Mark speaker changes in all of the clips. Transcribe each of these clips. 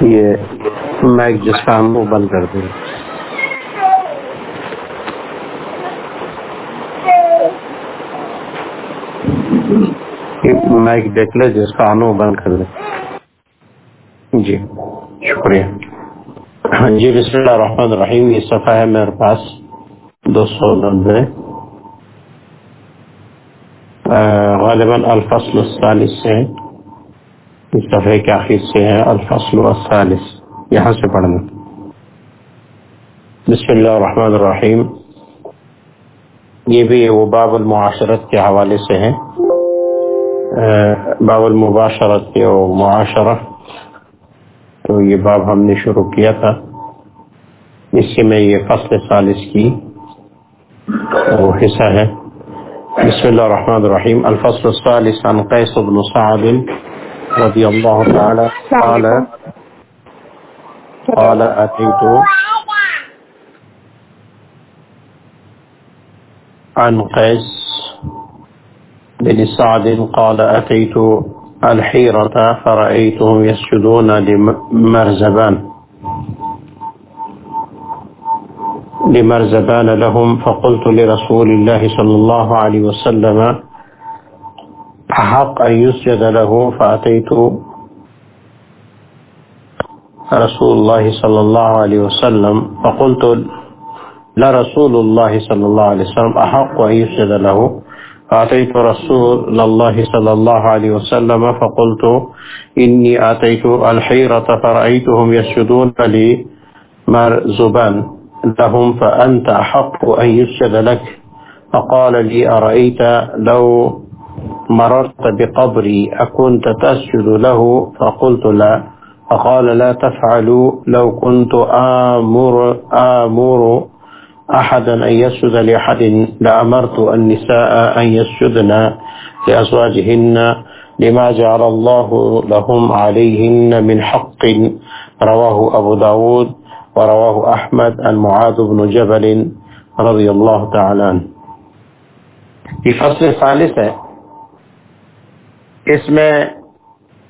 Speaker 1: یہ مائک جس کا ہم وہ بند کر دیں۔ مائک دیکھ لے جس کا ہم وہ بند کر دیں۔ جی شکریہ۔ ہاں جی بسم اللہ الرحمن الرحیم۔ یہ صفحہ ہے میرے پاس، دو سو نبے غالباً الفصل الثالث سے۔ اس صفحے کے آخر سے ہے، الفصل الثالث، یہاں سے پڑھنا۔ بسم اللہ الرحمن الرحیم۔ یہ بھی وہ باب المعاشرت کے حوالے سے ہے۔ باب المباشرت کے معاشرہ۔ تو یہ باب ہم نے شروع کیا تھا۔ اس سے میں یہ فصل ثالث کی وہ حصہ ہے۔ بسم الله الرحمن الرحيم الفصل الثالث عن قيس بن سعد۔ رضي الله تعالى قال قال أتيت عن قيس بن سعد قال أتيت الحيرة فرأيتهم يسجدون لمرزبان لمرزبان لهم فقلت لرسول الله صلى الله عليه وسلم حق أن يسجد له فأتيت رسول الله صلى الله عليه وسلم فقلت لرسول الله صلى الله عليه وسلم، أحق أن يسجد له؟ فأتيت رسول الله صلى الله عليه وسلم فقلت إني أتيت الحيرة فرأيتهم يسجدون لي مرزبان لهم، فأنت أحق أن يسجد لك؟ فقال لي، أرأيت لو مررت بقبري أكنت تسجد له فقلت لا. فقال لا تفعلوا لو كنت آمر, آمر أحدا أن يسجد لأحد لأمرت النساء أن يسجدن لأزواجهن لما جعل الله لهم عليهن من حق. رواه أبو داود ورواه احمد عن معاذ بن جبل رضی اللہ تعالی عنہ یہ فصل ثالث ہے اس میں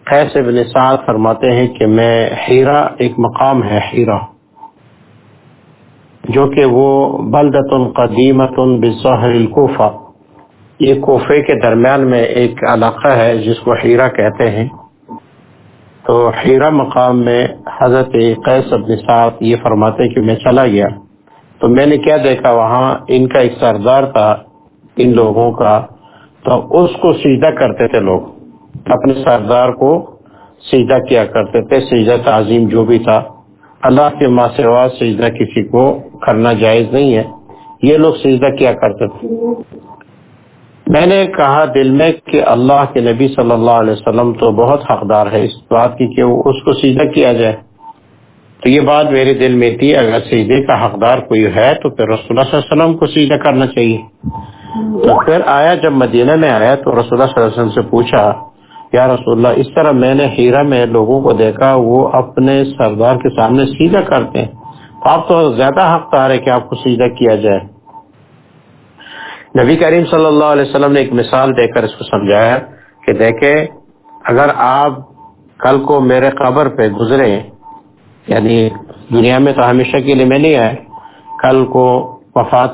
Speaker 1: قیس بن سعد فرماتے ہیں کہ میں حیرہ، ایک مقام ہے حیرہ، جو کہ وہ بلدت قدیمت بظہر الکوفہ، یہ کوفے کے درمیان میں ایک علاقہ ہے جس کو حیرہ کہتے ہیں۔ تو حیرہ مقام میں حضرت قیس ابن سعد یہ فرماتے کہ میں چلا گیا۔ تو میں نے کیا دیکھا؟ وہاں ان کا ایک سردار تھا، ان لوگوں کا، تو اس کو سیدھا کرتے تھے لوگ۔ اپنے سردار کو سیدھا کیا کرتے تھے سیدھا تعظیم جو بھی تھا۔ اللہ کے ماں سے سیدھا کسی کو کرنا جائز نہیں ہے۔ یہ لوگ سیدھا کیا کرتے تھے۔ میں نے کہا دل میں کہ اللہ کے نبی صلی اللہ علیہ وسلم تو بہت حقدار ہے۔ اس بات کی کہ اس کو سیدھا کیا جائے۔ تو یہ بات میرے دل میں تھی، اگر سیدھے کا حقدار کوئی ہے تو پھر رسول اللہ صلی اللہ علیہ وسلم کو سیدھا کرنا چاہیے۔ تو پھر آیا، جب مدینہ میں آیا تو رسول اللہ صلی اللہ علیہ وسلم سے پوچھا یا رسول اللہ، اس طرح میں نے ہیرا میں لوگوں کو دیکھا، وہ اپنے سردار کے سامنے سیدھا کرتے ہیں۔ آپ تو زیادہ حقدار ہے کہ آپ کو سیدھا کیا جائے۔ نبی کریم صلی اللہ علیہ وسلم نے ایک مثال دے کر اس کو سمجھایا کہ دیکھے اگر آپ کل کو میرے قبر پہ گزرے یعنی دنیا میں تو ہمیشہ کے لیے میں نہیں آئے کل کو وفات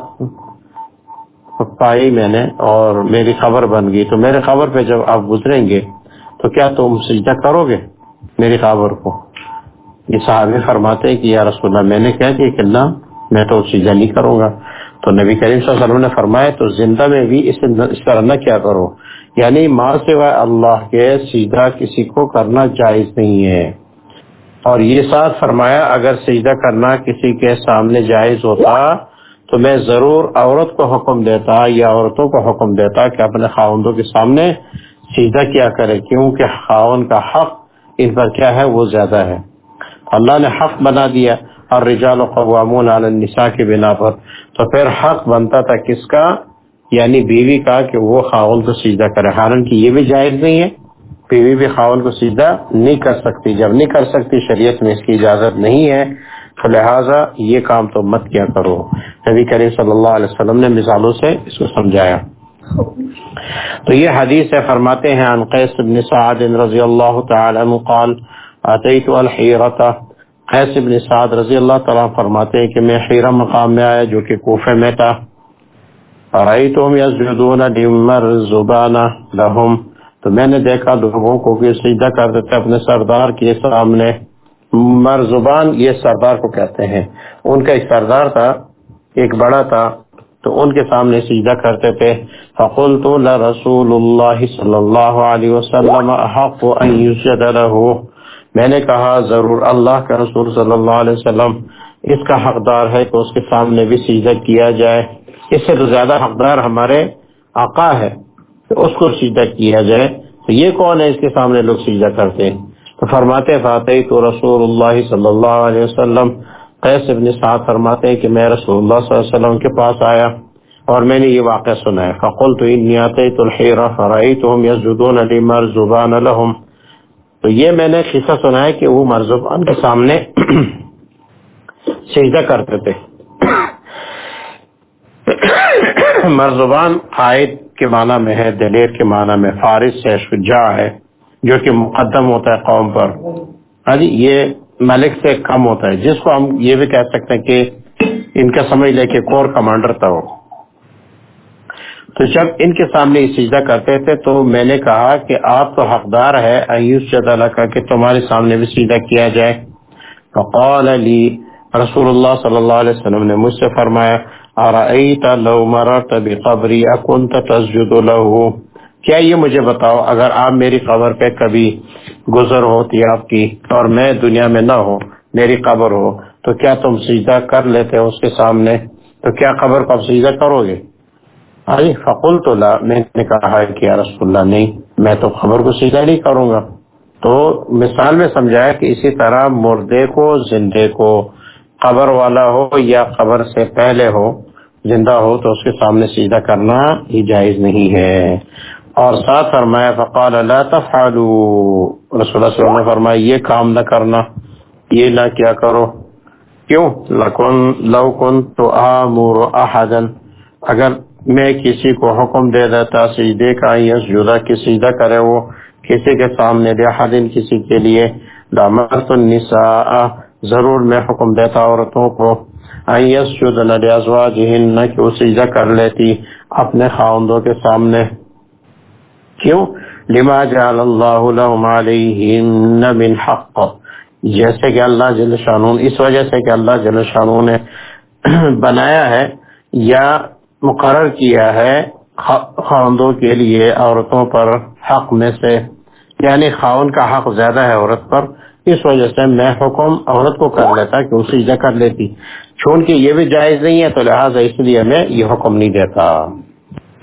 Speaker 1: پائی میں نے اور میری خبر بن گئی، تو میرے خبر پہ جب آپ گزریں گے تو کیا تم سجدہ کرو گے میری خبر کو؟ یہ صحابی فرماتے ہیں کہ یا رسول اللہ، میں نے کہا کہ اللہ، میں تو سجدہ نہیں کروں گا۔ تو نبی کریم صلی اللہ علیہ وسلم نے فرمایا، تو زندہ میں بھی اس طرح نہ کیا کرو۔ یعنی ماں سے اللہ کے سیدھا کسی کو کرنا جائز نہیں ہے۔ اور یہ ساتھ فرمایا، اگر سیدھا کرنا کسی کے سامنے جائز ہوتا، تو میں ضرور عورت کو حکم دیتا یا عورتوں کو حکم دیتا کہ اپنے خاوندوں کے سامنے سیدھا کیا کرے، کیونکہ خاون کا حق ان پر کیا ہے؟ وہ زیادہ ہے۔ اللہ نے حق بنا دیا۔ اور رجال و قوامون علی النساء کے بنا پر۔ تو پھر حق بنتا تھا کس کا؟ یعنی بیوی کا کہ وہ خاون کو سیدھا کرے۔ حالانکہ یہ بھی جائز نہیں ہے۔ بیوی بھی خاون کو سیدھا نہیں کر سکتی۔ جب نہیں کر سکتی، شریعت میں اس کی اجازت نہیں ہے۔ تو لہٰذا یہ کام تو مت کیا کرو۔ نبی کریم صلی اللہ علیہ وسلم نے مثالوں سے اس کو سمجھایا۔ تو یہ حدیث ہے، فرماتے ہیں، عن قیس بن سعد رضی اللہ تعالی عنہ قال اتیت الحیرتا قیس ابن سعد رضی اللہ تعالیٰ فرماتے ہیں کہ میں حیرہ مقام میں آیا جو کہ کوفے میں تھا. رأیتهم یسجدون لمرزبان لهم تو میں نے دیکھا لوگوں کو کہ سجدہ کرتے تھے اپنے سردار کے سامنے. مرزبان یہ سردار کو کہتے ہیں۔ ان کا ایک سردار تھا، ایک بڑا تھا تو ان کے سامنے سجدہ کرتے تھے۔ فقلت لرسول اللہ صلی اللہ علیہ وسلم احق ان یسجد له۔ میں نے کہا، ضرور اللہ کا رسول صلی اللہ علیہ وسلم اس کا حقدار ہے کہ اس کے سامنے بھی سجدہ کیا جائے۔ اس سے تو زیادہ حقدار ہمارے آقا ہے تو اس کو سجدہ کیا جائے۔ تو یہ کون ہے؟ اس کے سامنے لوگ سجدہ کرتے ہیں۔ تو فرماتے فاتح تو رسول اللہ صلی اللہ علیہ وسلم قیس ابن سعد فرماتے ہیں کہ میں رسول اللہ صلی اللہ علیہ وسلم کے پاس آیا اور میں نے یہ واقعہ سنا ہے۔ فقلت انی اتیت الحیرہ فرائیتهم یسجدون لمرزبان لهم۔ تو یہ میں نے قصہ سنا ہے کہ وہ مرزبان کے سامنے سجدہ کرتے تھے۔ مرزبان قائد کے معنی میں ہے، دلیر کے معنی میں، فارس سے شجاع ہے، جو کہ مقدم ہوتا ہے قوم پر۔ ہاں جی یہ ملک سے کم ہوتا ہے۔ جس کو ہم یہ بھی کہہ سکتے ہیں کہ ان کا سمجھ لے کے کور کمانڈر تھا وہ۔ تو جب ان کے سامنے سجدہ کرتے تھے تو میں نے کہا کہ آپ تو حقدار ہے ایوس جدالہ کا، کہ تمہارے سامنے بھی سجدہ کیا جائے۔ فقال علی رسول اللہ صلی اللہ علیہ وسلم نے مجھ سے فرمایا ارأیت لو مررت بقبری، اکنت تسجد له؟ کیا یہ مجھے بتاؤ، اگر آپ میری قبر پہ کبھی گزر ہوتی آپ کی اور میں دنیا میں نہ ہوں میری قبر ہو، تو کیا تم سجدہ کر لیتے اس کے سامنے؟ تو کیا قبر کو آپ سجدہ کرو گے؟ ارے فقول تو لا، میں نے کہا ہے کہ رسول اللہ، نہیں، میں تو خبر کو سیدھا نہیں کروں گا۔ تو مثال میں سمجھایا کہ اسی طرح مردے کو، زندے کو قبر والا ہو یا قبر سے پہلے ہو، زندہ ہو تو اس کے سامنے سیدھا کرنا ہی جائز نہیں ہے۔ اور ساتھ فرمایا، فقال لا تفعلوا۔ رسول اللہ صلی اللہ علیہ وسلم نے فرمایا، یہ کام نہ کرنا، یہ نہ کیا کرو۔ کیوں؟ لکن، لو کن تو آمور احدا اگر میں کسی کو حکم دے دیتا، سجدے کا یسجدہ کی سجدہ کرے وہ، کسی کے سامنے دے حدن کسی کے لیے، دامرت النساء، ضرور میں حکم دیتا عورتوں کو یسجدن لازواجہن کہ وہ سجدہ کر لیتی اپنے خاندوں کے سامنے۔ کیوں؟ لما جعل اللہ لهم علیہن من حق. جیسے کہ اللہ جل شانون، اس وجہ سے کہ اللہ جل شانون نے بنایا ہے یا مقرر کیا ہے خاندوں کے لیے عورتوں پر حق میں سے یعنی خاون کا حق زیادہ ہے عورت پر، اس وجہ سے میں حکم عورت کو کر لیتا کہ اسے سجدہ کر لیتی۔ چھوڑ کے یہ بھی جائز نہیں ہے تو لہٰذا اس لیے میں یہ حکم نہیں دیتا۔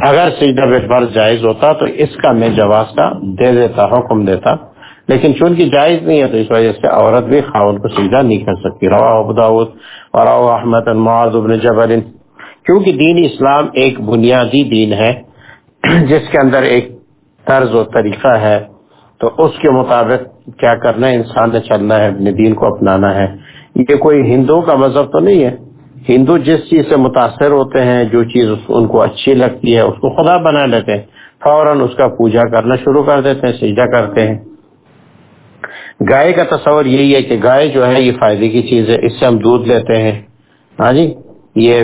Speaker 1: اگر سجدہ بے فرض جائز ہوتا تو اس کا میں جواز کا دے دیتا، حکم دیتا۔ لیکن چونکہ جائز نہیں ہے تو اس وجہ سے عورت بھی خاون کو سجدہ نہیں کر سکتی۔ روا ابداود اور احمد، معاذ بن جبل۔ کیونکہ دین اسلام ایک بنیادی دین ہے، جس کے اندر ایک طرز و طریقہ ہے، تو اس کے مطابق کیا کرنا ہے؟ انسان نے چلنا ہے، اپنے دین کو اپنانا ہے۔ یہ کوئی ہندو کا مذہب تو نہیں ہے۔ ہندو جس چیز سے متاثر ہوتے ہیں، جو چیز ان کو اچھی لگتی ہے، اس کو خدا بنا لیتے ہیں، فوراً اس کا پوجا کرنا شروع کر دیتے ہیں، سجدہ کرتے ہیں۔ گائے کا تصور یہی ہے کہ گائے جو ہے، یہ فائدے کی چیز ہے، اس سے ہم دودھ لیتے ہیں۔ ہاں جی؟ یہ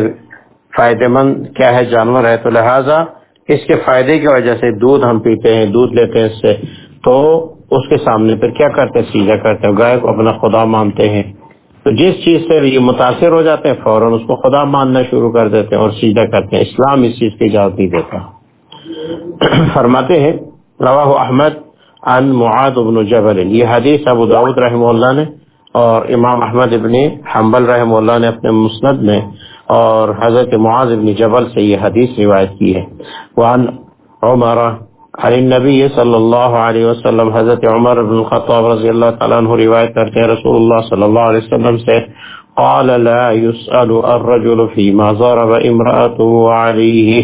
Speaker 1: فائدے مند کیا ہے جانور ہے؟ تو لہٰذا اس کے فائدے کی وجہ سے دودھ ہم پیتے ہیں، دودھ لیتے ہیں اس سے۔ تو اس کے سامنے پھر کیا کرتے ہیں؟ سیدھا کرتے ہیں۔ گائے کو اپنا خدا مانتے ہیں۔ تو جس چیز سے یہ متاثر ہو جاتے ہیں فوراً اس کو خدا ماننا شروع کر دیتے ہیں اور سیدھا کرتے ہیں۔ اسلام اس چیز کی اجازت نہیں دیتا۔ فرماتے ہیں، رواہ احمد ان معاد ابن جبل۔ یہ حدیث ابو داود رحمہ اللہ نے اور امام احمد ابن حنبل رحمہ اللہ نے اپنے مسند میں اور حضرت معاذ ابن جبل سے یہ حدیث روایت کی ہے۔ وعن عمر عن النبی صلی اللہ علیہ وسلم، حضرت عمر بن الخطاب رضی اللہ تعالیٰ عنہ روایت کرتے ہیں، رسول اللہ صلی اللہ علیہ وسلم سے، قال لا يسأل الرجل فيما ضرب امرأته عليه.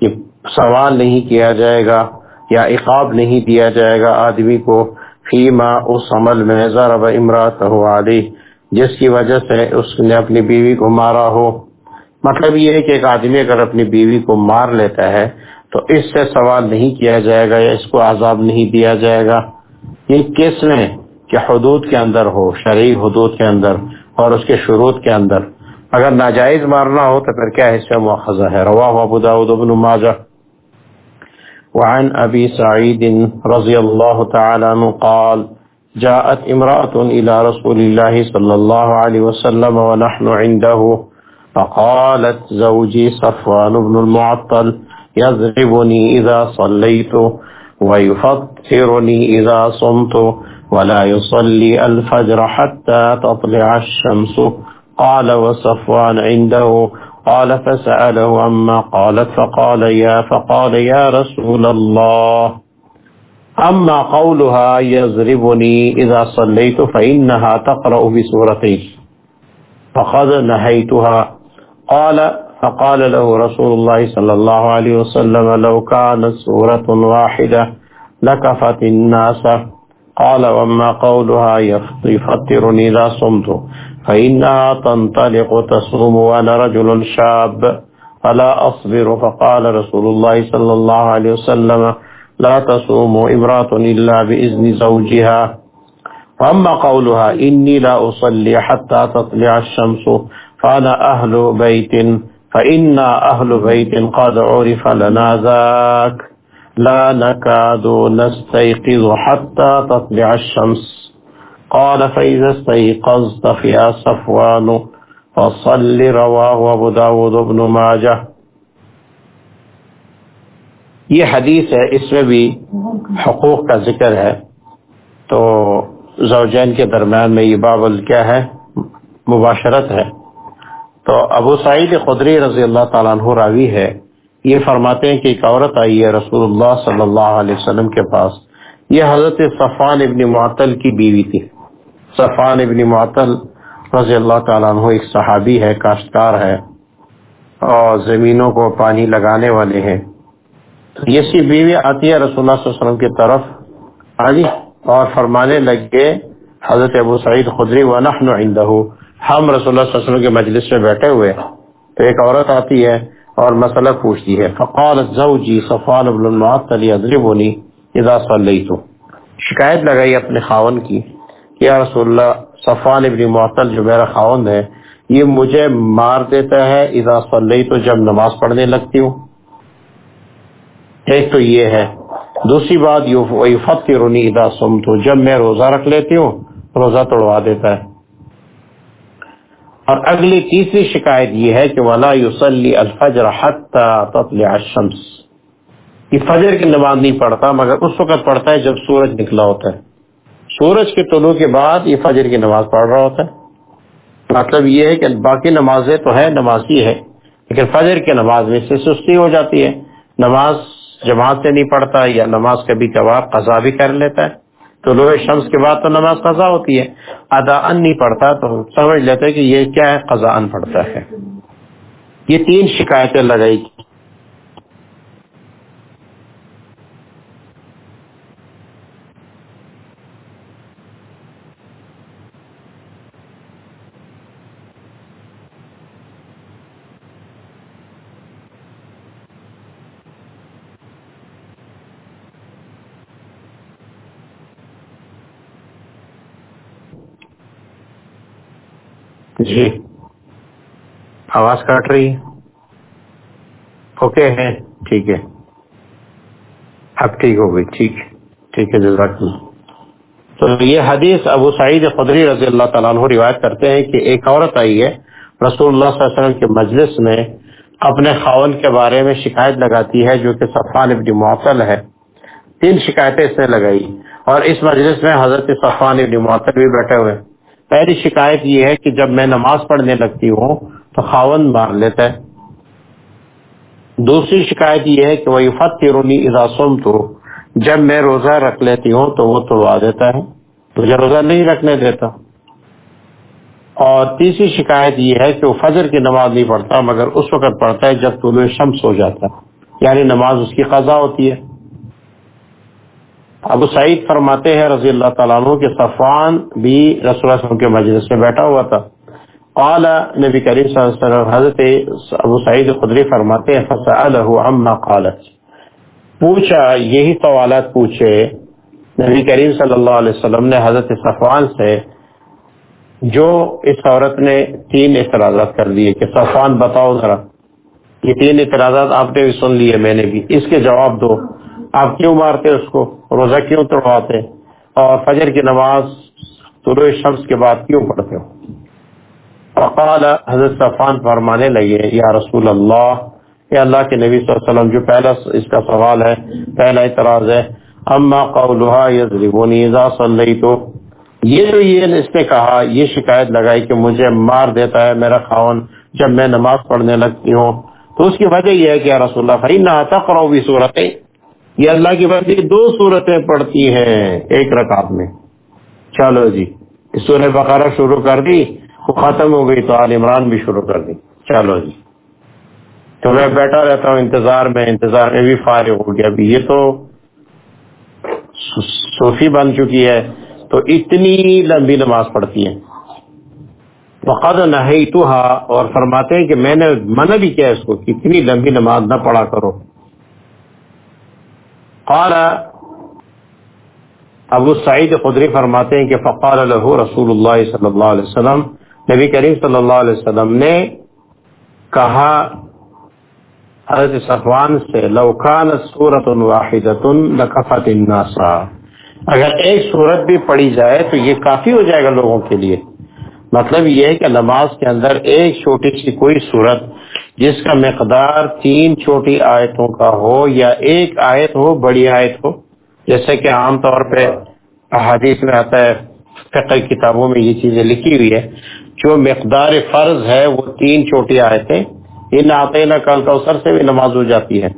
Speaker 1: یہ سوال نہیں کیا جائے گا یا عقاب نہیں دیا جائے گا آدمی کو فیما اس عمل میں ضرب امرأته عليه، جس کی وجہ سے اس نے اپنی بیوی کو مارا ہو۔ مطلب یہ ہے کہ ایک آدمی اگر اپنی بیوی کو مار لیتا ہے تو اس سے سوال نہیں کیا جائے گا یا اس کو عذاب نہیں دیا جائے گا۔ یہ کس نے کہ حدود کے اندر ہو، شرعی حدود کے اندر اور اس کے شروط کے اندر۔ اگر ناجائز مارنا ہو تو پھر کیا حصہ مواخذہ ہے۔ رواہ ابو داود بن ماجہ۔ وعن ابي سعيد رضي الله تعالى عنه قال، جاءت امرأة الى رسول الله صلى الله عليه وسلم ونحن عنده، فقالت زوجي صفوان بن المعطل يضربني اذا صليت ويفطرني اذا صمت ولا يصلي الفجر حتى تطلع الشمس. قال وصفوان عنده. قال فسأله عما قالت فقال يا فقال يا رسول الله. أما قولها يضربني إذا صليت فإنها تقرأ بسورتين فقد نهيتها. قال فقال له رسول الله صلى الله عليه وسلم لو كانت سورة واحدة لكفت الناس. قال وما قولها يفطرني إذا صمت. فإنها تنطلق تصوم وأنا رجل شاب. فلا أصبر. فقال رسول الله صلى الله عليه وسلم لا تصوم امرأة إلا بإذن زوجها. وأما قولها إني لا أصلي حتى تطلع الشمس. فأنا أهل بيت. فإنا أهل بيت قد عرف لنا ذاك لا نكاد نستيقظ حتى تطلع الشمس قال فإذا استيقظت في صفوان فصل رواه ابو داود ابن ماجہ یہ حدیث ہے، اس میں بھی حقوق کا ذکر ہے۔ تو زوجین کے درمیان میں یہ بابل کیا ہے؟ مباشرت ہے۔ تو ابو سعید خدری رضی اللہ تعالیٰ عنہ راوی ہے، یہ فرماتے ہیں کہ ایک عورت آئی ہے رسول اللہ صلی اللہ علیہ وسلم کے پاس۔ یہ حضرت صفان ابن معطل کی بیوی تھی۔ صفان ابن معطل رضی اللہ تعالیٰ عنہ ایک صحابی ہے، کاشتکار ہے اور زمینوں کو پانی لگانے والے ہیں۔ یہ سی بیوی آتی ہے رسول اللہ صلی اللہ علیہ وسلم کی طرف۔ ہاں جی اور فرمانے لگے، حضرت ابو سعید خدری و نحن عندہ ہم رسول اللہ صلی اللہ علیہ وسلم کے مجلس میں بیٹھے ہوئے تو ایک عورت آتی ہے اور مسئلہ پوچھتی ہے۔ فقال زوجی صفان ابن المعطل یضربنی اذا صلیتو شکایت لگائی اپنے خاون کی یا رسول اللہ صفان ابن معطل جو میرا خاون ہے، یہ مجھے مار دیتا ہے اذا صلی تو جب نماز پڑھنے لگتی ہوں۔ ایک تو یہ ہے۔ دوسری بات فت کی رونی ادا سم تو جب میں روزہ رکھ لیتی ہوں، روزہ توڑوا دیتا ہے۔ اور اگلی تیسری شکایت یہ ہے کہ ولا یوسلی الفجر تطلع الشمس۔ یہ فجر کی نماز نہیں پڑھتا، مگر اس وقت پڑھتا ہے جب سورج نکلا ہوتا ہے۔ سورج کے طلوع کے بعد یہ فجر کی نماز پڑھ رہا ہوتا ہے۔ مطلب یہ ہے کہ باقی نمازیں تو ہے نماز ہی ہے، لیکن فجر کی نماز میں سے سستی ہو جاتی ہے۔ نماز جماعت سے نہیں پڑھتا یا نماز کبھی کبھار قضا بھی کر لیتا ہے۔ تو لوہے شمس کے بعد تو نماز قضا ہوتی ہے۔ ادا ان نہیں پڑھتا تو سمجھ لیتے کہ یہ کیا ہے؟ قضا ان پڑھتا ہے۔ یہ تین شکایتیں لگائی جی آواز کاٹ رہی اوکے ہے، ٹھیک ہے۔ اب ٹھیک ہو گئی، ٹھیک ٹھیک ہے، جزاک تو یہ حدیث ابو سعید قدری رضی اللہ تعالیٰ عنہ روایت کرتے ہیں کہ ایک عورت آئی ہے، رسول اللہ صلی اللہ علیہ وسلم کے مجلس میں اپنے خاون کے بارے میں شکایت لگاتی ہے، جو کہ صفان ابن معطل ہے۔ تین شکایتیں اس نے لگائی اور اس مجلس میں حضرت صفان ابن معطل بھی بیٹھے ہوئے۔ پہلی شکایت یہ ہے کہ جب میں نماز پڑھنے لگتی ہوں تو خاون مار لیتا ہے۔ دوسری شکایت یہ ہے کہ وہ فت رونی اضاسم تو جب میں روزہ رکھ لیتی ہوں تو وہ توڑوا دیتا ہے۔ مجھے روزہ نہیں رکھنے دیتا۔ اور تیسری شکایت یہ ہے کہ وہ فجر کی نماز نہیں پڑھتا، مگر اس وقت پڑھتا ہے جب طلوع شمس ہو جاتا ہے۔ یعنی نماز اس کی قضا ہوتی ہے۔ ابو سعید فرماتے ہیں رضی اللہ تعالیٰ عنہ کے صفان بھی رسول اللہ وسلم کے مجلس میں بیٹھا ہوا تھا۔ قال نبی کریم صلی اللہ علیہ وسلم، حضرت ابو سعید خدری فرماتے ہیں عما قالت۔ پوچھا، یہی سوالات پوچھے۔ نبی کریم صلی اللہ علیہ وسلم نے حضرت صفوان سے، جو اس عورت نے تین اعتراضات کر دیے کہ صفوان بتاؤ ذرا، یہ تین اعتراضات آپ نے بھی سن لیے، میں نے بھی۔ اس کے جواب دو۔ آپ کیوں مارتے اس کو؟ روزہ کیوں توڑواتے؟ اور فجر کی نماز طلوع شمس کے بعد کیوں پڑھتے ہو؟ فقال حضرت صفان فرمانے لگے، یا رسول اللہ یا اللہ کے نبی صلی اللہ علیہ وسلم، جو پہلا اس کا سوال ہے، پہلا اعتراض ہے، اما قولها یضربونی، اذا صلیتو؟ یہ جو یہ اس نے کہا، یہ شکایت لگائی کہ مجھے مار دیتا ہے میرا خاون جب میں نماز پڑھنے لگتی ہوں۔ تو اس کی وجہ یہ ہے کہ رسول اللہ، فَإِنَّهَا تَقْرَوْ بِسُورَتَيْ یہ اللہ کی بات دو صورتیں پڑھتی ہیں، ایک رکعت میں۔ چلو جی سورہ بقرہ شروع کر دی۔ وہ ختم ہو گئی تو عال عمران بھی شروع کر دی۔ چلو جی۔ تو میں بیٹھا رہتا ہوں، انتظار میں انتظار میں بھی فارغ ہو گیا۔ ابھی یہ تو صوفی بن چکی ہے، تو اتنی لمبی نماز پڑھتی ہے وقد نہ اور فرماتے ہیں کہ میں نے منع بھی کیا اس کو کہ اتنی لمبی نماز نہ پڑھا کرو۔ قال ابو سعید خدری فرماتے ہیں کہ فقال له رسول اللہ صلی اللہ علیہ وسلم نبی کریم صلی اللہ علیہ وسلم نے کہا، حضرت صفوان سے لوکان سورت واحد لکفت الناس۔ اگر ایک صورت بھی پڑھی جائے تو یہ کافی ہو جائے گا لوگوں کے لیے۔ مطلب یہ ہے کہ نماز کے اندر ایک چھوٹی سی کوئی صورت جس کا مقدار تین چھوٹی آیتوں کا ہو یا ایک آیت ہو، بڑی آیت ہو۔ جیسے کہ عام طور پہ احادیث میں آتا ہے، فقہ کتابوں میں یہ چیزیں لکھی ہوئی ہے۔ جو مقدار فرض ہے وہ تین چھوٹی آیتیں، ان آتے نہ کل کوثر سے بھی نماز ہو جاتی ہے۔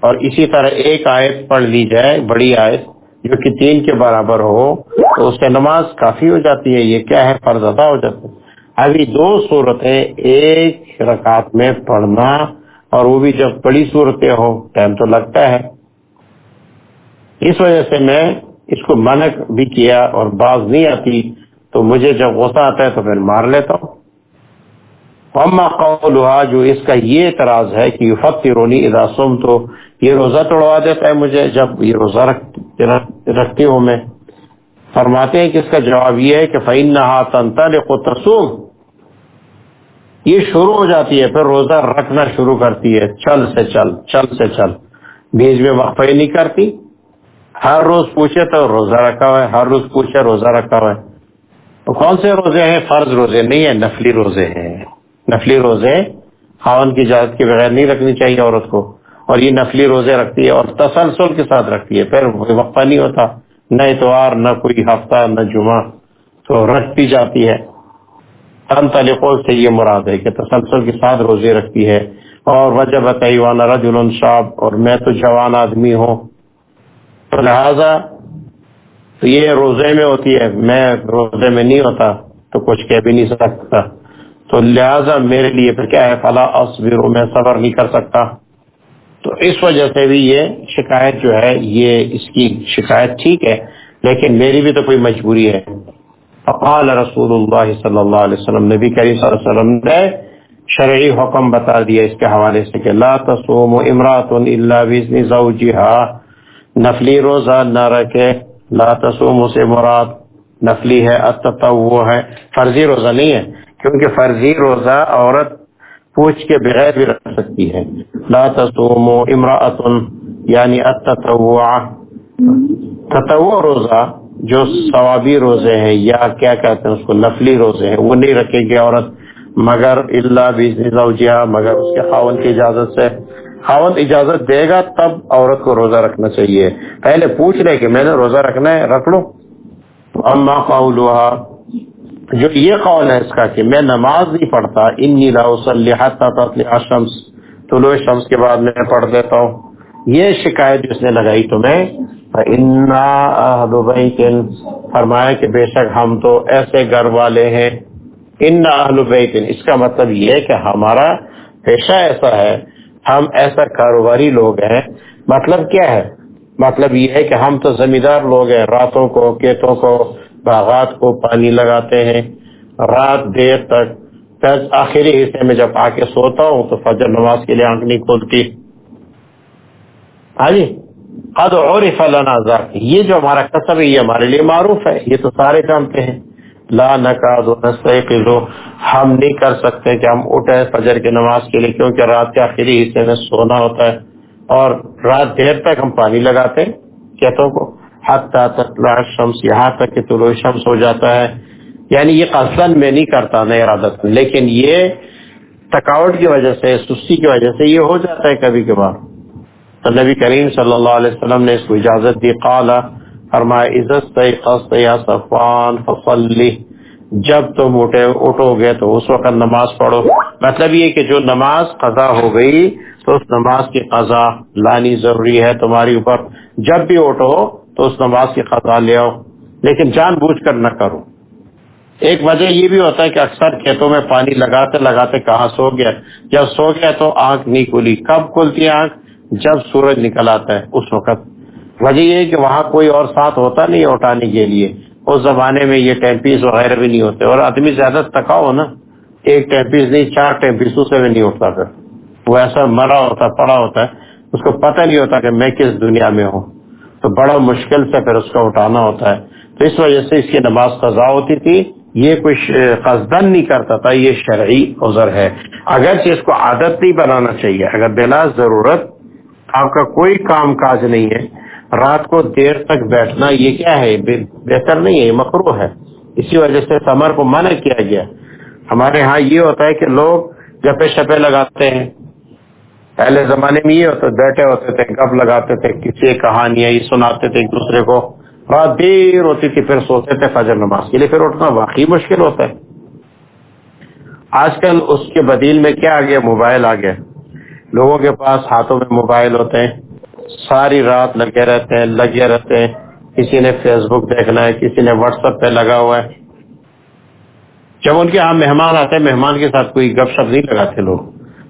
Speaker 1: اور اسی طرح ایک آیت پڑھ لی جائے، بڑی آیت، جو کہ تین کے برابر ہو، تو اس سے نماز کافی ہو جاتی ہے، یہ کیا ہے؟ فرض ادا ہو جاتا ہے۔ ابھی دو صورتیں ایک رکعت میں پڑھنا، اور وہ بھی جب بڑی صورتیں ہو ٹائم تو لگتا ہے۔ اس وجہ سے میں اس کو منع بھی کیا اور باز نہیں آتی۔ تو مجھے جب غصہ آتا ہے تو پھر مار لیتا ہوں۔ اما قولها، جو اس کا یہ اعتراض ہے کہ یفطرونی اذا سم تو یہ روزہ توڑوا دیتا ہے مجھے، جب یہ روزہ رکھتی ہوں میں۔ فرماتے ہیں کہ اس کا جواب یہ ہے کہ فَإِنَّهَا تَنْتَلِقُ تَسُوم یہ شروع ہو جاتی ہے، پھر روزہ رکھنا شروع کرتی ہے۔ چل سے چل چل سے چل۔ بیچ میں وقفہ نہیں کرتی۔ ہر روز پوچھے تو روزہ رکھا ہوا ہے، ہر روز پوچھے روزہ رکھا ہوا ہے۔ تو کون سے روزے ہیں؟ فرض روزے نہیں ہیں، نفلی روزے ہیں۔ نفلی روزے خاون کی اجازت کے بغیر نہیں رکھنی چاہیے عورت کو۔ اور یہ نفلی روزے رکھتی ہے اور تسلسل کے ساتھ رکھتی ہے۔ پھر کوئی وقفہ نہیں ہوتا، نہ اتوار، نہ کوئی ہفتہ، نہ جمعہ۔ تو رکھتی جاتی ہے۔ ہم طریقوں سے یہ مراد ہے کہ تسلسل کے ساتھ روزے رکھتی ہے۔ اور وجہ بتائی وانا رجل صاحب اور میں تو جوان آدمی ہوں۔ تو لہذا تو یہ روزے میں ہوتی ہے۔ میں روزے میں نہیں ہوتا تو کچھ کہہ بھی نہیں سکتا۔ تو لہذا میرے لیے پھر کیا ہے؟ فلاں اصبر میں صبر نہیں کر سکتا۔ تو اس وجہ سے بھی یہ شکایت جو ہے، یہ اس کی شکایت ٹھیک ہے، لیکن میری بھی تو کوئی مجبوری ہے۔ فقال رسول اللہ صلی اللہ علیہ وسلم، نبی کریم صلی اللہ علیہ وسلم نے شرعی حکم بتا دیا اس کے حوالے سے کہ لا تصوم امرات الا باذن زوجها۔ نفلی روزہ نہ رکھے۔ لا تصوم سے مراد نفلی ہے، التطوع ہے، فرضی روزہ نہیں ہے، کیونکہ فرضی روزہ عورت پوچھ کے بغیر بھی رکھ سکتی ہے۔ لا تصوم امرات یعنی التطوع۔ تطوع روزہ جو ثوابی روزے ہیں یا کیا کہتے ہیں اس کو، نفلی روزے ہیں، وہ نہیں رکھے گی عورت، مگر اللہ بھی مگر اس کے خاون کی اجازت سے خاون اجازت دے گا، تب عورت کو روزہ رکھنا چاہیے۔ پہلے پوچھ لے کہ میں نے روزہ رکھنا ہے، رکھ لو۔ اما قولها، جو یہ قول ہے اس کا کہ میں نماز نہیں پڑھتا، انی لا اصلی حتى تطلع الشمس۔ طلوع شمس کے بعد میں پڑھ دیتا ہوں۔ یہ شکایت جس نے لگائی تمہیں فرمایا کہ بے شک ہم تو ایسے گھر والے ہیں۔ ان بیت اس کا مطلب یہ کہ ہمارا پیشہ ایسا ہے ہم ایسا کاروباری لوگ ہیں۔ مطلب کیا ہے؟ مطلب یہ ہے کہ ہم تو زمیندار لوگ ہیں، راتوں کو کیتوں کو، باغات کو پانی لگاتے ہیں۔ رات دیر تک آخری حصے میں جب آ کے سوتا ہوں تو فجر نماز کے لیے آنکھ نہیں کھولتی۔ ہاں جی؟ قد عرف لنا ذاک یہ جو ہمارا کسب ہے، یہ ہمارے لیے معروف ہے، یہ تو سارے جانتے ہیں۔ لا نکاد ہم نہیں کر سکتے کہ ہم اٹھے فجر کی نماز کے لیے، کیونکہ رات کے آخری حصے میں سونا ہوتا ہے اور رات دیر تک ہم پانی لگاتے ہیں کھیتوں کو. حتی تطلع یہاں تک کہ طلوع شمس ہو جاتا ہے. یعنی یہ قصدن میں نہیں کرتا نئے ارادت لیکن یہ تھکاوٹ کی وجہ سے، سستی کی وجہ سے یہ ہو جاتا ہے کبھی کبھار. تو نبی کریم صلی اللہ علیہ وسلم نے اس کو اجازت دی قال فرمایا، عزت یا صفان فصلی۔ جب تم اٹھے، اٹھو گے تو اس وقت نماز پڑھو۔ مطلب یہ کہ جو نماز قضا ہو گئی، تو اس نماز کی قضا لانی ضروری ہے تمہاری اوپر۔ جب بھی اٹھو، تو اس نماز کی قضا لے آؤ۔ لیکن جان بوجھ کر نہ کرو۔ ایک وجہ یہ بھی ہوتا ہے کہ اکثر کھیتوں میں پانی لگاتے لگاتے کہاں سو گیا۔ جب سو گیا تو آنکھ نہیں کھلی۔ کب کھلتی ہے آنکھ؟ جب سورج نکل آتا ہے، اس وقت۔ وجہ یہ کہ وہاں کوئی اور ساتھ ہوتا نہیں اٹھانے کے لیے۔ اس زمانے میں یہ ٹیمپیز وغیرہ بھی نہیں ہوتے۔ اور آدمی زیادہ تکا ہو نا، ایک ٹیمپیز نہیں، چار ٹیمپیسوں سے بھی نہیں اٹھتا پھر وہ ایسا مرا ہوتا، پڑا ہوتا ہے، اس کو پتہ نہیں ہوتا کہ میں کس دنیا میں ہوں۔ تو بڑا مشکل سے پھر اس کو اٹھانا ہوتا ہے۔ تو اس وجہ سے اس کی نماز قضا ہوتی تھی۔ یہ کچھ قصدن نہیں کرتا تھا، یہ شرعی عذر ہے۔ اگرچہ اس کو عادت نہیں بنانا چاہیے، اگر بلا ضرورت آپ کا کوئی کام کاج نہیں ہے رات کو دیر تک بیٹھنا یہ کیا ہے؟ بہتر نہیں ہے، یہ مکرو ہے۔ اسی وجہ سے سمر کو منع کیا گیا۔ ہمارے ہاں یہ ہوتا ہے کہ لوگ گپے شپے لگاتے ہیں۔ پہلے زمانے میں یہ ہوتا، بیٹھے ہوتے تھے، گپ لگاتے تھے، کسی کہانیاں یہ سناتے تھے ایک دوسرے کو۔ رات دیر ہوتی تھی، پھر سوتے تھے فجر نماز کے لیے۔ پھر اٹھنا واقعی مشکل ہوتا ہے۔ آج کل اس کے بدیل میں کیا آ گیا؟ موبائل آ گیا۔ لوگوں کے پاس ہاتھوں میں موبائل ہوتے ہیں۔ ساری رات لگے رہتے ہیں، لگے رہتے ہیں۔ کسی نے فیس بک دیکھنا ہے، کسی نے واٹس ایپ پہ لگا ہوا ہے۔ جب ان کے یہاں مہمان آتے ہیں، مہمان کے ساتھ کوئی گپ شپ نہیں لگاتے لوگ۔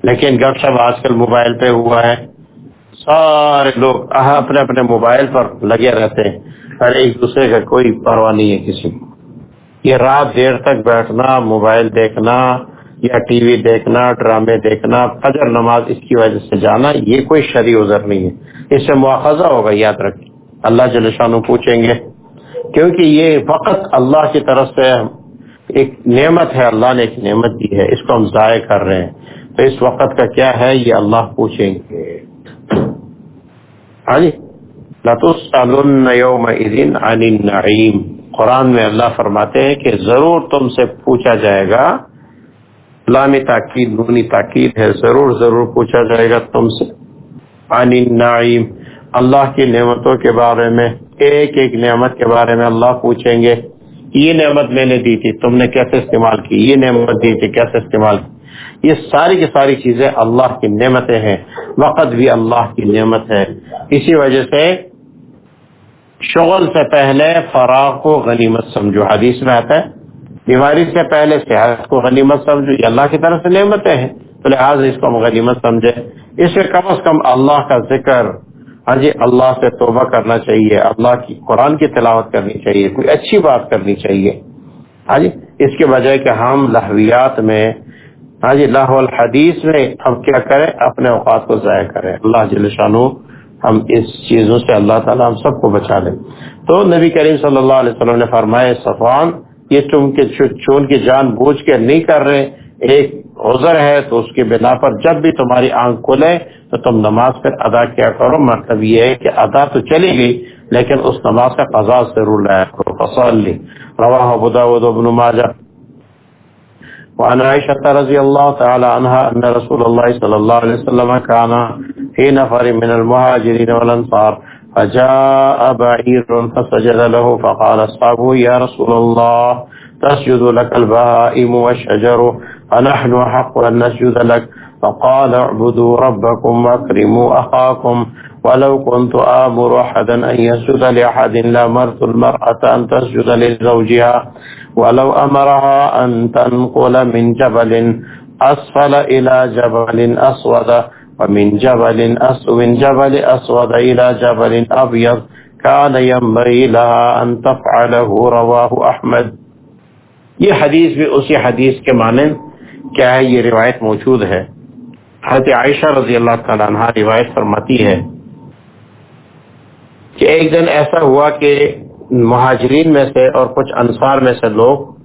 Speaker 1: لیکن گپ شپ آج کل موبائل پہ ہوا ہے۔ سارے لوگ اپنے اپنے موبائل پر لگے رہتے ہیں۔ اور ایک دوسرے کا کوئی پرواہ نہیں ہے کسی کو۔ یہ رات دیر تک بیٹھنا، موبائل دیکھنا یا ٹی وی دیکھنا، ڈرامے دیکھنا، فجر نماز اس کی وجہ سے جانا، یہ کوئی شرعی عذر نہیں ہے۔ اس سے مواخذہ ہوگا، یاد رکھیں۔ اللہ جل شانو پوچھیں گے، کیونکہ یہ وقت اللہ کی طرف سے ایک نعمت ہے، اللہ نے ایک نعمت دی ہے، اس کو ہم ضائع کر رہے ہیں۔ تو اس وقت کا کیا ہے، یہ اللہ پوچھیں گے۔ ہاں جی؟ النعیم قرآن میں اللہ فرماتے ہیں کہ ضرور تم سے پوچھا جائے گا لامی تاکید، نونی تاکید ہے، ضرور ضرور پوچھا جائے گا تم سے۔ عن النعیم، اللہ کی نعمتوں کے بارے میں، ایک ایک نعمت کے بارے میں اللہ پوچھیں گے۔ یہ نعمت میں نے دی تھی، تم نے کیسے استعمال کی؟ یہ نعمت دی تھی، کیسے استعمال کی؟ یہ ساری کی ساری چیزیں اللہ کی نعمتیں ہیں۔ وقت بھی اللہ کی نعمت ہے۔ اسی وجہ سے شغل سے پہلے فراغ کو غنیمت سمجھو۔ حدیث میں آتا ہے بیماری سے پہلے صحت کو غنیمت سمجھو، یہ اللہ کی طرف سے نعمتیں ہیں۔ تو لہٰذا اس کو ہم غنیمت سمجھے اس میں کم از کم اللہ کا ذکر۔ ہاں جی اللہ سے توبہ کرنا چاہیے۔ اللہ کی قرآن کی تلاوت کرنی چاہیے۔ کوئی اچھی بات کرنی چاہیے۔ ہاں جی اس کے بجائے کہ ہم لہویات میں ہاں جی لاہ الحدیث میں ہم کیا کریں؟ اپنے اوقات کو ضائع کریں۔ اللہ جل شانو ہم اس چیزوں سے اللہ تعالیٰ ہم سب کو بچا لیں۔ تو نبی کریم صلی اللہ علیہ وسلم نے فرمایا صفان یہ تم کے چون کی جان بوجھ کے نہیں کر رہے، ایک عذر ہے تو اس کی بنا پر جب بھی تمہاری آنکھ کھلے تو تم نماز پھر ادا کیا کرو۔ مطلب یہ ہے کہ ادا تو چلی گئی، لیکن اس نماز کا قضا ضرور لایا کرو۔ فصل لی رواہ ابو داود ابن ماجہ۔ وعن عائشة رضي الله تعالى عنها أن رسول الله صلى الله عليه وسلم كان في نفر من المهاجرين والأنصار فجاء بعير فسجد له فقال أصحابه يا رسول الله، تسجد لك البهائم والشجر، فنحن حق أن نسجد لك. فقال اعبدوا ربكم واكرموا أخاكم، ولو كنت آمر أحدا أن يسجد لأحد لامرت المرأة أن تسجد لزوجها، ولو أمرها أن تنقل من جبل أسفل إلى جبل أسود. ومن جبل أسود من جبل أسود إلى جبل أبيض كان ينبغي لها أن تفعله رواه أحمد. یہ حدیث بھی اسی حدیث کے مانند کیا ہے؟ یہ روایت موجود ہے۔ حضرت عائشہ رضی اللہ تعالیٰ عنہ روایت فرماتی ہے کہ ایک دن ایسا ہوا کہ مہاجرین میں سے اور کچھ انصار میں سے لوگ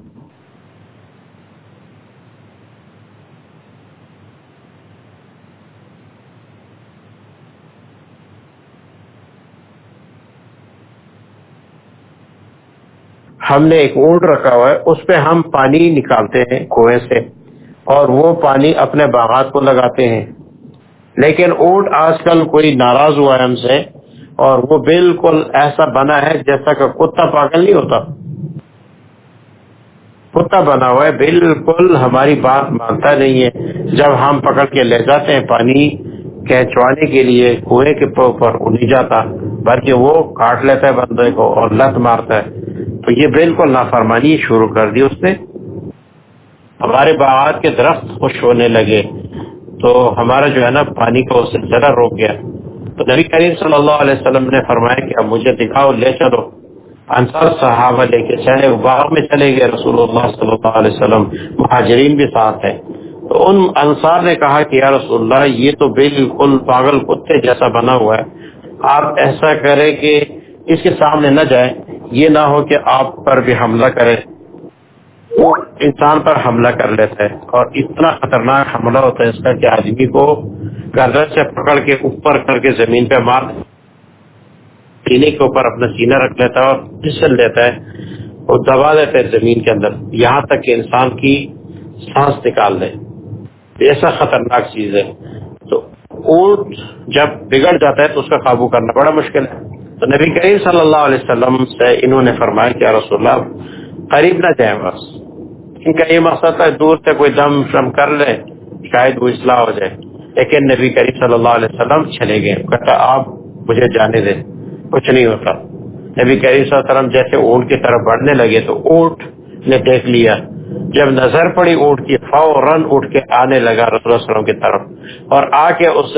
Speaker 1: ہم نے ایک اونٹ رکھا ہوا ہے، اس پہ ہم پانی نکالتے ہیں کنویں سے، اور وہ پانی اپنے باغات کو لگاتے ہیں۔ لیکن اونٹ آج کل کوئی ناراض ہوا ہے ہم سے، اور وہ بالکل ایسا بنا ہے جیسا کہ کتا پاگل نہیں ہوتا۔ کتا بنا ہوا ہے، بالکل ہماری بات مانتا نہیں ہے۔ جب ہم پکڑ کے لے جاتے ہیں پانی کھینچوانے کے لیے، کنویں کے اوپر نہیں جاتا، بلکہ وہ کاٹ لیتا ہے بندے کو اور لت مارتا ہے۔ تو یہ بالکل نافرمانی شروع کر دی اس نے۔ ہمارے باغات کے درخت خوش ہونے لگے، تو ہمارا جو ہے نا پانی کا سلسلہ روک گیا۔ تو نبی کریم صلی اللہ علیہ وسلم نے فرمایا کہ اب مجھے دکھاؤ، لے چلو۔ انصار صحابہ لے کے چلے باغ میں چلے گئے۔ رسول اللہ صلی اللہ علیہ وسلم مہاجرین بھی ساتھ ہیں۔ تو ان انصار نے کہا کہ یا رسول اللہ یہ تو بالکل پاگل کتے جیسا بنا ہوا ہے۔ آپ ایسا کریں کہ اس کے سامنے نہ جائیں۔ یہ نہ ہو کہ آپ پر بھی حملہ کرے۔ وہ انسان پر حملہ کر لیتا ہے اور اتنا خطرناک حملہ ہوتا ہے اس کا کہ آدمی کو گردر سے پکڑ کے اوپر کر کے زمین پہ مار سینے کے اوپر اپنا سینہ رکھ لیتا ہے اور پھسل لیتا ہے اور دبا دیتا ہے زمین کے اندر۔ یہاں تک کہ انسان کی سانس نکال دے ایسا خطرناک چیز ہے۔ تو اونٹ جب بگڑ جاتا ہے تو اس کا قابو کرنا بڑا مشکل ہے۔ تو نبی کریم صلی اللہ علیہ وسلم سے انہوں نے فرمایا کہ رسول اللہ، قریب نہ جائیں بس۔ ان کا یہ مقصد ہے دور سے کوئی دم شم کر لے، شاید وہ اصلاح ہو جائے۔ لیکن نبی کریم صلی اللہ علیہ وسلم چلے گئے۔ کہتا، آپ مجھے جانے دیں۔ کچھ نہیں ہوتا۔ نبی کریم صلی اللہ علیہ وسلم جیسے اونٹ کی طرف بڑھنے لگے تو اونٹ نے دیکھ لیا۔ جب نظر پڑی اونٹ کی، فوراً اٹھ کے آنے لگا رسول اللہ علیہ وسلم کی طرف۔ اور آ کے اس